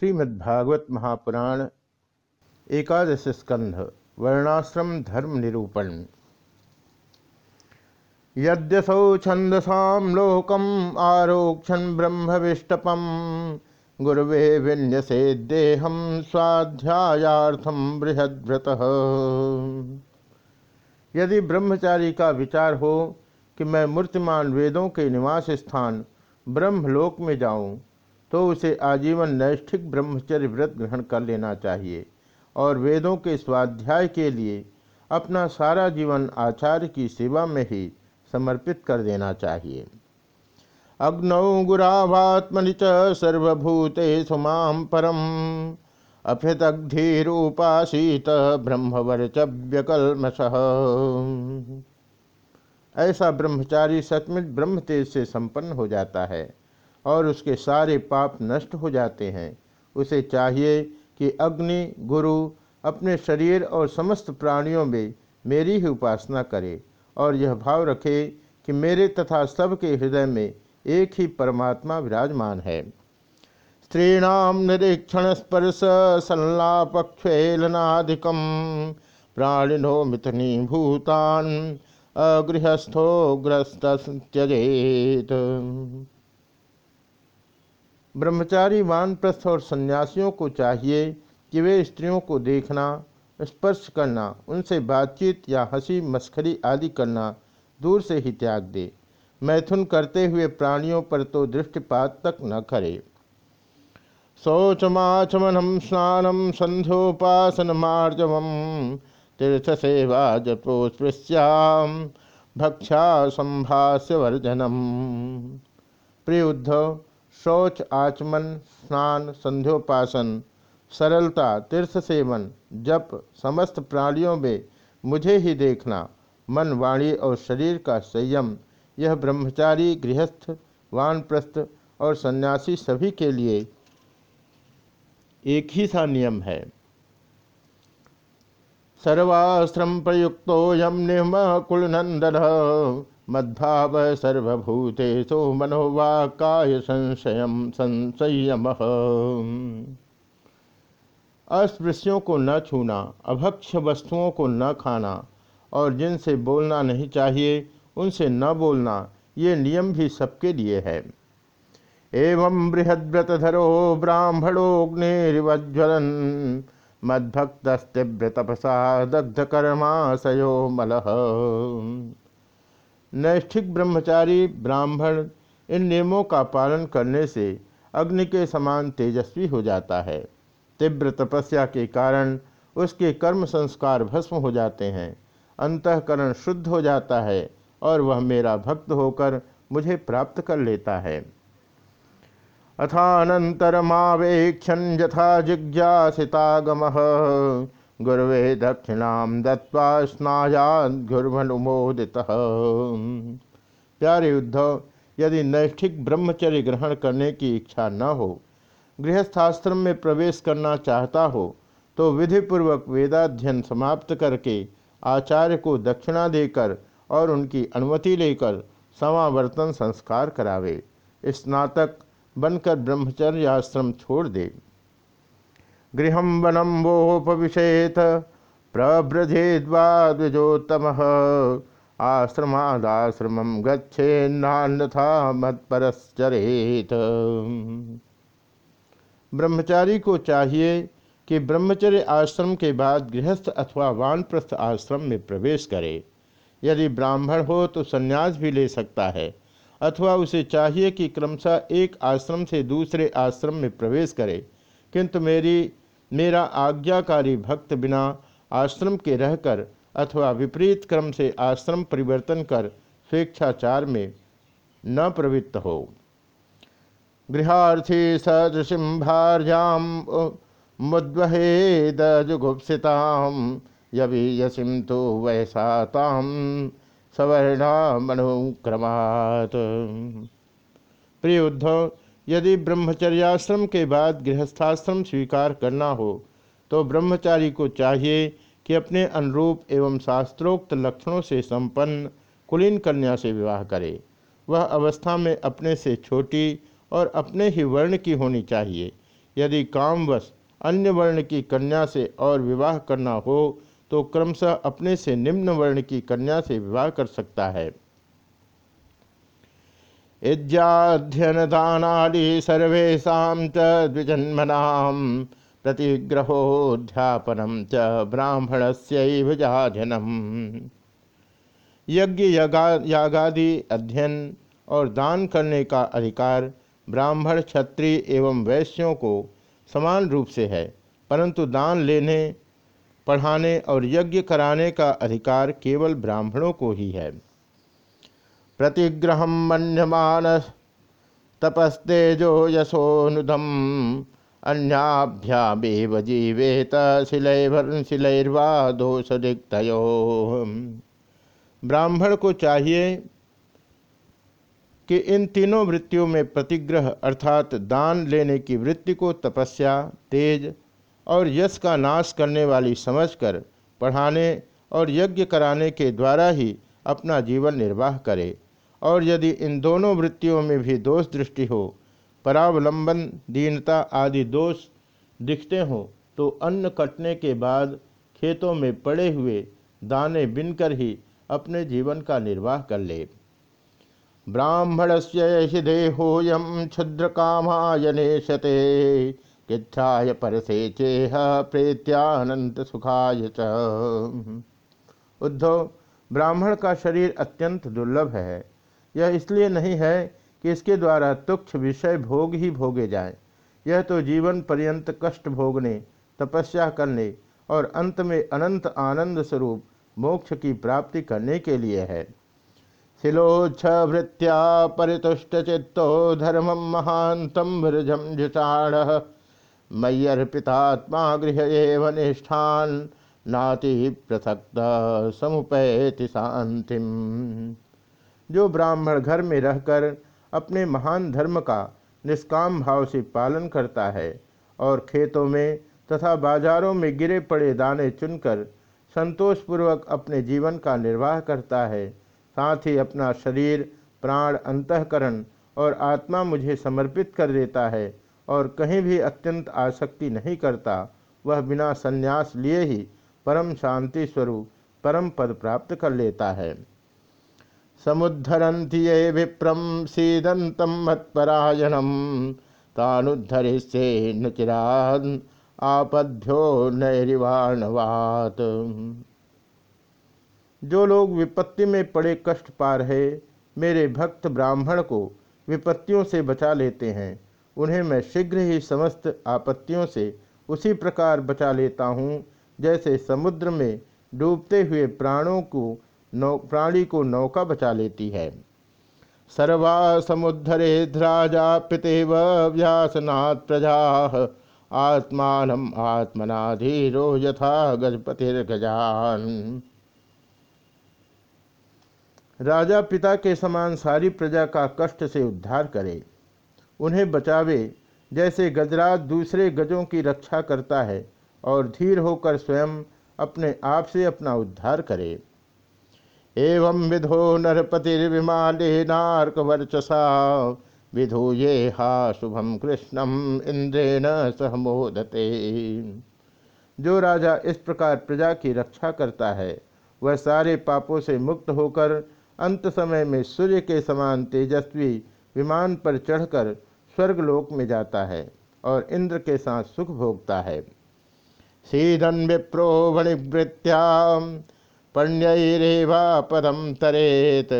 श्रीमद्भागवत महापुराण एकादश स्कंध वर्णाश्रम धर्म निरूपण। यद्यसौ छंदसा लोकम आरोक्षण ब्रह्मविष्टपम। गुरवे विन्यसे देहम स्वाध्यायार्थम बृहद्व्रत। यदि ब्रह्मचारी का विचार हो कि मैं मूर्तिमान वेदों के निवास स्थान ब्रह्मलोक में जाऊँ तो उसे आजीवन नैष्ठिक ब्रह्मचर्य व्रत ग्रहण कर लेना चाहिए और वेदों के स्वाध्याय के लिए अपना सारा जीवन आचार्य की सेवा में ही समर्पित कर देना चाहिए। अग्नौ गुरावात्मनि च सर्वभूते सुमाम परम। अभृतग्धीरूपासीत ब्रह्मवर्चव्यकल्मश ऐसा ब्रह्मचारी सचमुच ब्रह्म तेज से संपन्न हो जाता है। और उसके सारे पाप नष्ट हो जाते हैं। उसे चाहिए कि अग्नि, गुरु अपने शरीर और समस्त प्राणियों में मेरी ही उपासना करे और यह भाव रखे कि मेरे तथा सबके हृदय में एक ही परमात्मा विराजमान है। स्त्रीणाम निरीक्षण स्पर्श संलापक्षेलनाधिकम प्राणिनो मिथनी भूतान अगृहस्थो ग्रस्त त्यजेत ब्रह्मचारी वानप्रस्थ और सन्यासियों को चाहिए कि वे स्त्रियों को देखना, स्पर्श करना, उनसे बातचीत या हँसी मस्खरी आदि करना दूर से ही त्याग दे। मैथुन करते हुए प्राणियों पर तो दृष्टिपात तक न करे। शौचमाचमनम, स्नानम संध्योपासन मार्जव तीर्थ सेवा जपोस्पृश्याम भक्षा संभाष्य वर्जनम प्रिय उद्धव शौच, आचमन, स्नान, संध्योपासन, सरलता, तीर्थ सेवन, जप समस्त प्राणियों में मुझे ही देखना, मन, वाणी और शरीर का संयम। यह ब्रह्मचारी, गृहस्थ, वानप्रस्थ और सन्यासी सभी के लिए एक ही सा नियम है। सर्वाश्रम प्रयुक्तो यम निम कुलनंदन मद्भाव सर्वभूते सर्वभूतेषु मनोवाकाय संशय संशयम अस्पृश्यों को न छूना अभक्ष वस्तुओं को न खाना और जिनसे बोलना नहीं चाहिए, उनसे न बोलना, ये नियम भी सबके लिए है। एवं बृहद्व्रतधरो ब्राह्मणोग्निर्वज्वलन मद्भक्तस्तीव्रतपसा दग्धकर्माशयो मलह नैष्ठिक ब्रह्मचारी, ब्राह्मण, इन नियमों का पालन करने से अग्नि के समान तेजस्वी हो जाता है। तीव्र तपस्या के कारण उसके कर्म संस्कार भस्म हो जाते हैं। अंतकरण शुद्ध हो जाता है और वह मेरा भक्त होकर मुझे प्राप्त कर लेता है। अथानंतरमावेक्षण यथा जिज्ञासितागम। गुरवे दक्षिणा दत्वा स्नायादुर्भनुमोदित प्यारे उद्धव यदि नैष्ठिक ब्रह्मचर्य ग्रहण करने की इच्छा न हो, गृहस्थाश्रम में प्रवेश करना चाहता हो तो विधिपूर्वक वेदाध्ययन समाप्त करके आचार्य को दक्षिणा देकर और उनकी अनुमति लेकर समावर्तन संस्कार करावे। स्नातक बनकर ब्रह्मचर्य आश्रम छोड़ दे। गृह वनम वोपविशेत प्रव्रजेद्वा द्विजोत्तम। आश्रमादाश्रम गच्छेन्नान्यथा मत्परश्चरेत। ब्रह्मचारी को चाहिए कि ब्रह्मचर्य आश्रम के बाद गृहस्थ अथवा वानप्रस्थ आश्रम में प्रवेश करे। यदि ब्राह्मण हो तो संन्यास भी ले सकता है, अथवा उसे चाहिए कि क्रमशः एक आश्रम से दूसरे आश्रम में प्रवेश करे। किंतु मेरी मेरा आज्ञाकारी भक्त बिना आश्रम के रहकर अथवा विपरीत क्रम से आश्रम परिवर्तन कर स्वेच्छाचार में न प्रवृत्त हो। गृहार्थी सदृशिम भार्याम मुद्वहेदजुगुप्सिताम यवि यसिम तो वैसाताम सवर्णा मनुक्रमात्। प्रिय उद्धव यदि ब्रह्मचर्याश्रम के बाद गृहस्थाश्रम स्वीकार करना हो तो ब्रह्मचारी को चाहिए कि अपने अनुरूप एवं शास्त्रोक्त लक्षणों से संपन्न कुलीन कन्या से विवाह करे। वह अवस्था में अपने से छोटी और अपने ही वर्ण की होनी चाहिए। यदि कामवश अन्य वर्ण की कन्या से और विवाह करना हो तो क्रमशः अपने से निम्न वर्ण की कन्या से विवाह कर सकता है। इज्याध्यन दानादि सर्वेशा प्रतिग्रहोध्यापनम च ब्राह्मण से जाजनम। यज्ञ यागादि अध्ययन और दान करने का अधिकार ब्राह्मण, क्षत्रिय एवं वैश्यों को समान रूप से है, परंतु दान लेने, पढ़ाने और यज्ञ कराने का अधिकार केवल ब्राह्मणों को ही है। प्रतिग्रह मन्यमान। तपस्तेजो यशोनुदम अन्याभ्यामेव जीवेत शिलैर्वा शिलैर्वा दोषदिक्तयो ब्राह्मण को चाहिए कि इन तीनों वृत्तियों में प्रतिग्रह अर्थात दान लेने की वृत्ति को तपस्या, तेज और यश का नाश करने वाली समझकर पढ़ाने और यज्ञ कराने के द्वारा ही अपना जीवन निर्वाह करे। और यदि इन दोनों वृत्तियों में भी दोष दृष्टि हो, परावलंबन, दीनता आदि दोष दिखते हों तो अन्न कटने के बाद खेतों में पड़े हुए दाने बिनकर ही अपने जीवन का निर्वाह कर ले। ब्राह्मण से देहोयम क्षुद्र कामायनेशते किच्छाय परसे चेह प्रेत्यानंत सुखाय उद्धव, ब्राह्मण का शरीर अत्यंत दुर्लभ है। यह इसलिए नहीं है कि इसके द्वारा तुक्ष विषय भोग ही भोगे जाए। यह तो जीवन पर्यंत कष्ट भोगने, तपस्या करने और अंत में अनंत आनंद स्वरूप मोक्ष की प्राप्ति करने के लिए है। शिलोच्छ वृत्तिया परितुष्ट चित्तो धर्म महांतम भृजम जुचाण मय्यर्पितात्मा गृह एवं निष्ठान, नाति पृथक्त समुपैति शांतिम जो ब्राह्मण घर में रहकर अपने महान धर्म का निष्काम भाव से पालन करता है और खेतों में तथा बाजारों में गिरे पड़े दाने चुनकर संतोषपूर्वक अपने जीवन का निर्वाह करता है, साथ ही अपना शरीर, प्राण, अंतकरण और आत्मा मुझे समर्पित कर देता है और कहीं भी अत्यंत आसक्ति नहीं करता, वह बिना संन्यास लिए ही परम शांति स्वरूप परम पद प्राप्त कर लेता है। समुद्धरती ये विप्रम सीदंतम मत्परायणम तानुद्धरिष्ये नुचिरान आपद्यो नैरिवाणवात। जो लोग विपत्ति में पड़े कष्ट पा रहे, मेरे भक्त ब्राह्मण को विपत्तियों से बचा लेते हैं। उन्हें मैं शीघ्र ही समस्त आपत्तियों से उसी प्रकार बचा लेता हूँ, जैसे समुद्र में डूबते हुए प्राणों को नौ प्राणी को नौका बचा लेती है। सर्वा समुद्धरे ध्राजा पितेव व्यासनाथ प्रजा। आत्मान आत्मनाधीरो यथा गजपतिर्गजान। राजा पिता के समान सारी प्रजा का कष्ट से उद्धार करे। उन्हें बचावे, जैसे गजराज दूसरे गजों की रक्षा करता है, और धीर होकर स्वयं अपने आप से अपना उद्धार करे। एवं विधो नरपतिर्विमालेनार्क वर्चसा विधूये हा शुभम कृष्णम इंद्रेण सह मोदते। जो राजा इस प्रकार प्रजा की रक्षा करता है, वह सारे पापों से मुक्त होकर अंत समय में सूर्य के समान तेजस्वी विमान पर चढ़कर स्वर्गलोक में जाता है और इंद्र के साथ सुख भोगता है। सीधन विप्रो वणिवृत्या पण्यरेवा पदम तरेत।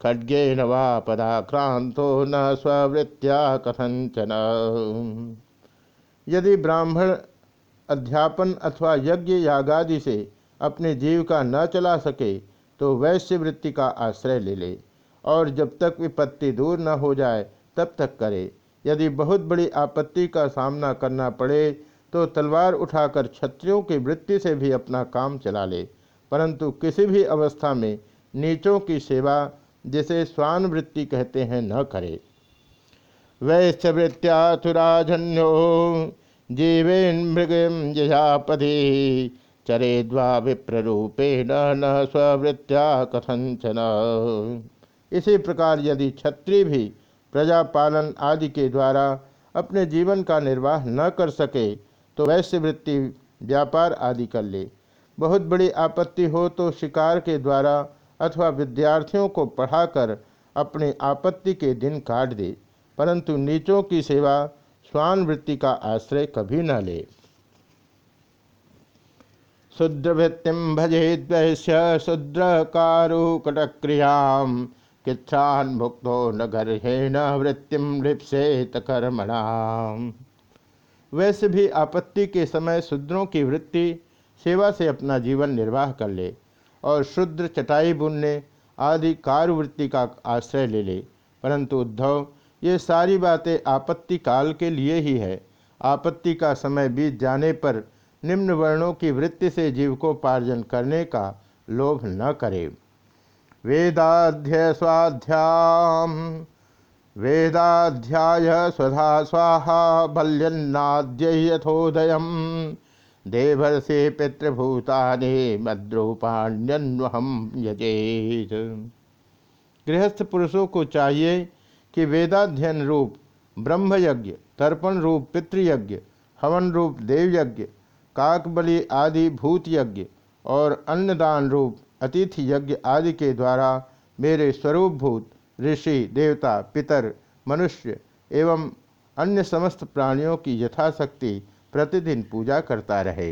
खड्गेन वा पदाक्रांतो न स्ववृत्तिया कथंचन यदि ब्राह्मण अध्यापन अथवा यज्ञ यागादि से अपने जीविका न चला सके तो वैश्य वृत्ति का आश्रय ले ले, और जब तक विपत्ति दूर न हो जाए, तब तक करे। यदि बहुत बड़ी आपत्ति का सामना करना पड़े तो तलवार उठाकर क्षत्रियों की वृत्ति से भी अपना काम चला ले। परंतु किसी भी अवस्था में नीचों की सेवा जिसे स्वान वृत्ति कहते हैं न करे। वैश्य वृत्त्याथुराजन्यो जीवेन मृग यजापति चरेद्वा विप्ररूपे न न स्ववृत्त्या कथंचन इसी प्रकार यदि क्षत्रिय भी प्रजापालन आदि के द्वारा अपने जीवन का निर्वाह न कर सके तो वैश्य वृत्ति व्यापार आदि कर ले। बहुत बड़ी आपत्ति हो तो शिकार के द्वारा अथवा विद्यार्थियों को पढ़ाकर अपने आपत्ति के दिन काट दे, परंतु नीचों की सेवा स्वान वृत्ति का आश्रय कभी न ले। शुद्रवृत्तिम भजेद वैश्य शुद्र कारुकटक्रिया किच्छान मुक्तो न गर्हेण वृत्तिम लिप्सेत कर्मणा। वैसे भी आपत्ति के समय शूद्रों की वृत्ति सेवा से अपना जीवन निर्वाह कर ले और शुद्र चटाई बुनने आदि कार्यवृत्ति का आश्रय ले ले। परंतु उद्धव, ये सारी बातें आपत्ति काल के लिए ही है। आपत्ति का समय बीत जाने पर निम्न वर्णों की वृत्ति से जीवकोपार्जन करने का लोभ न करे। वेदाध्य स्वाध्याम वेदाध्याय स्वधा स्वाहा बल्यन्नाद्य यथोदय देवर्षि पितृभूतानि मद्रूपाण्यन्वहम यजेत। गृहस्थ पुरुषों को चाहिए कि वेदाध्ययन रूप, ब्रह्मयज्ञ, तर्पण रूप, पितृयज्ञ, हवन रूप, देवयज्ञ, काकबलि आदि भूत यज्ञ और अन्नदान रूप अतिथि यज्ञ आदि के द्वारा मेरे स्वरूपभूत, ऋषि, देवता, पितर, मनुष्य एवं अन्य समस्त प्राणियों की यथाशक्ति प्रतिदिन पूजा करता रहे।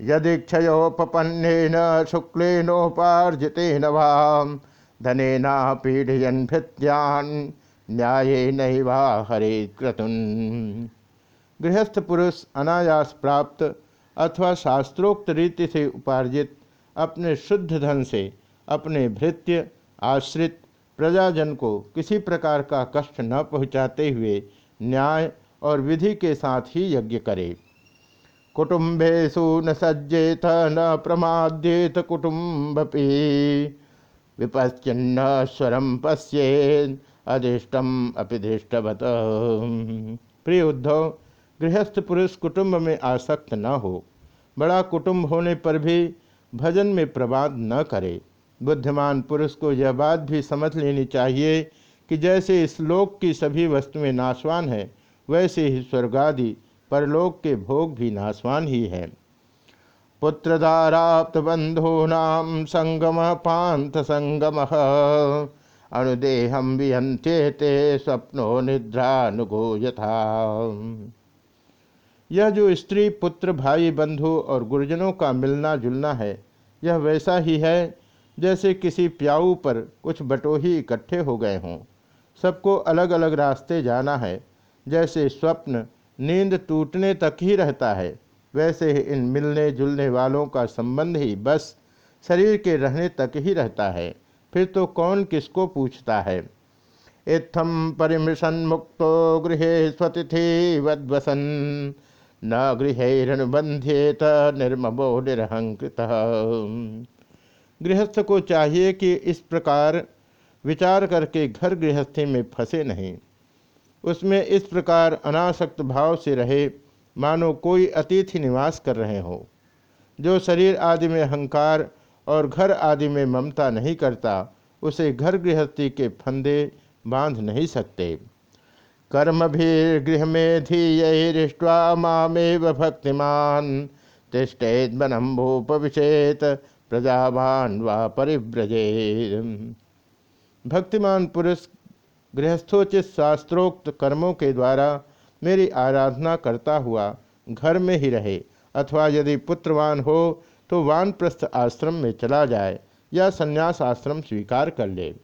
यदि क्षयोपन्नेन शुक्लेनोपार्जितेन वाम धनेना पीढ़यन भृत्यान, न्याय नहीं वा हरे क्रतुन। गृहस्थ पुरुष अनायास प्राप्त अथवा शास्त्रोक्त रीति से उपार्जित अपने शुद्ध धन से अपने भृत्य, आश्रित, प्रजाजन को किसी प्रकार का कष्ट न पहुँचाते हुए न्याय और विधि के साथ ही यज्ञ करे। कुटुम्बेशु न सज्जेत, न प्रमाद्येत कुटुम्बपी विपश्चिन्न स्वरम पश्ये अधिष्टम अपिदृष्टवत प्रिय उद्धव, गृहस्थ पुरुष कुटुंब में आसक्त न हो। बड़ा कुटुंब होने पर भी भजन में प्रवाद न करे। बुद्धिमान पुरुष को यह बात भी समझ लेनी चाहिए कि जैसे इस लोक की सभी वस्तुएँ नाशवान है वैसे ही स्वर्गादि परलोक के भोग भी नाशवान ही है। पुत्रदाराप्त बंधूनाम संगम पांथ संगम अनुदेहम विहंत्येते स्वप्नो निद्रानुगो यथा यह जो स्त्री, पुत्र, भाई, बंधु और गुरुजनों का मिलना जुलना है, यह वैसा ही है जैसे किसी प्याऊ पर कुछ बटोही इकट्ठे हो गए हों। सबको अलग अलग रास्ते जाना है। जैसे स्वप्न नींद टूटने तक ही रहता है, वैसे ही इन मिलने जुलने वालों का संबंध ही बस शरीर के रहने तक ही रहता है। फिर तो कौन किसको पूछता है? इत्थम परिमृशन मुक्तो गृह स्वतिथि वद्वसन, न गृहनुबंध्येत निर्ममो निरहंकृत गृहस्थ को चाहिए कि इस प्रकार विचार करके घर गृहस्थी में फंसे नहीं। उसमें इस प्रकार अनासक्त भाव से रहे, मानो कोई अतिथि निवास कर रहे हो। जो शरीर आदि में अहंकार और घर आदि में ममता नहीं करता, उसे घर गृहस्थी के फंदे बाँध नहीं सकते। कर्म भी गृह में धीयरिष्ट्वा मामेव भक्तिमान तिष्ठेत बनम्भोपविशेत प्रजावान व परिव्रजे भक्तिमान पुरुष गृहस्थोचित शास्त्रोक्त कर्मों के द्वारा मेरी आराधना करता हुआ घर में ही रहे, अथवा यदि पुत्रवान हो तो वानप्रस्थ आश्रम में चला जाए या संन्यास आश्रम स्वीकार कर ले।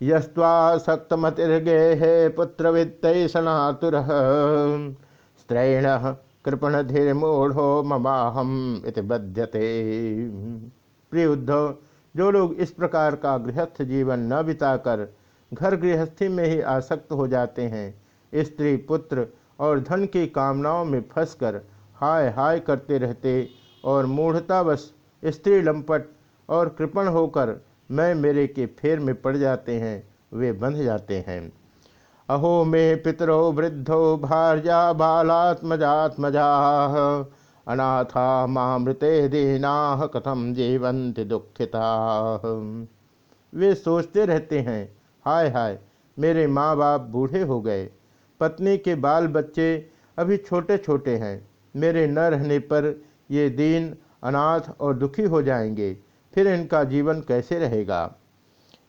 यस्वासक्तमतिर्गे है पुत्र वित्त सनातुर, स्त्रैण कृपण धीर मूढ़ो ममाहम इत बध्यते। प्रिय उद्धव जो लोग इस प्रकार का गृहस्थ जीवन न बिताकर घर गृहस्थी में ही आसक्त हो जाते हैं, स्त्री, पुत्र और धन की कामनाओं में फंसकर हाय हाय करते रहते और मूढ़तावश स्त्री लंपट और कृपण होकर मैं मेरे के फेर में पड़ जाते हैं, वे बंध जाते हैं। अहो मे पितरो वृद्धो भार्या बालात्मजात्मजा। अनाथा मामृते दीना कथम जीवंत दुखिता। वे सोचते रहते हैं, हाय हाय, मेरे माँ बाप बूढ़े हो गए, पत्नी के बाल बच्चे अभी छोटे छोटे हैं, मेरे न रहने पर ये दीन अनाथ और दुखी हो जाएँगे, फिर इनका जीवन कैसे रहेगा?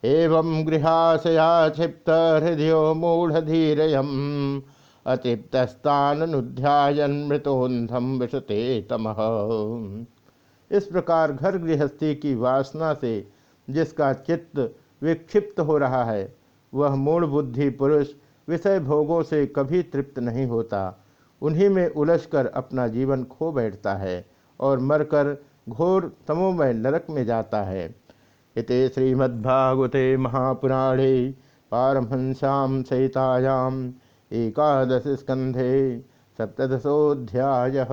एवं गृहाशया क्षिप्त हृदय मूढ़धीरयम। अतिप्तस्तानुध्यायन मृतोन्धम विशते तमह इस प्रकार घर गृहस्थी की वासना से जिसका चित्त विक्षिप्त हो रहा है, वह मूल बुद्धि पुरुष विषय भोगों से कभी तृप्त नहीं होता। उन्हीं में उलझकर अपना जीवन खो बैठता है और मरकर घोर तमोमय नरक में जाता है। इति श्रीमद्भागवते महापुराणे पारमहंस्यां सहितायाम एकादश स्कंधे सप्तशोध्याय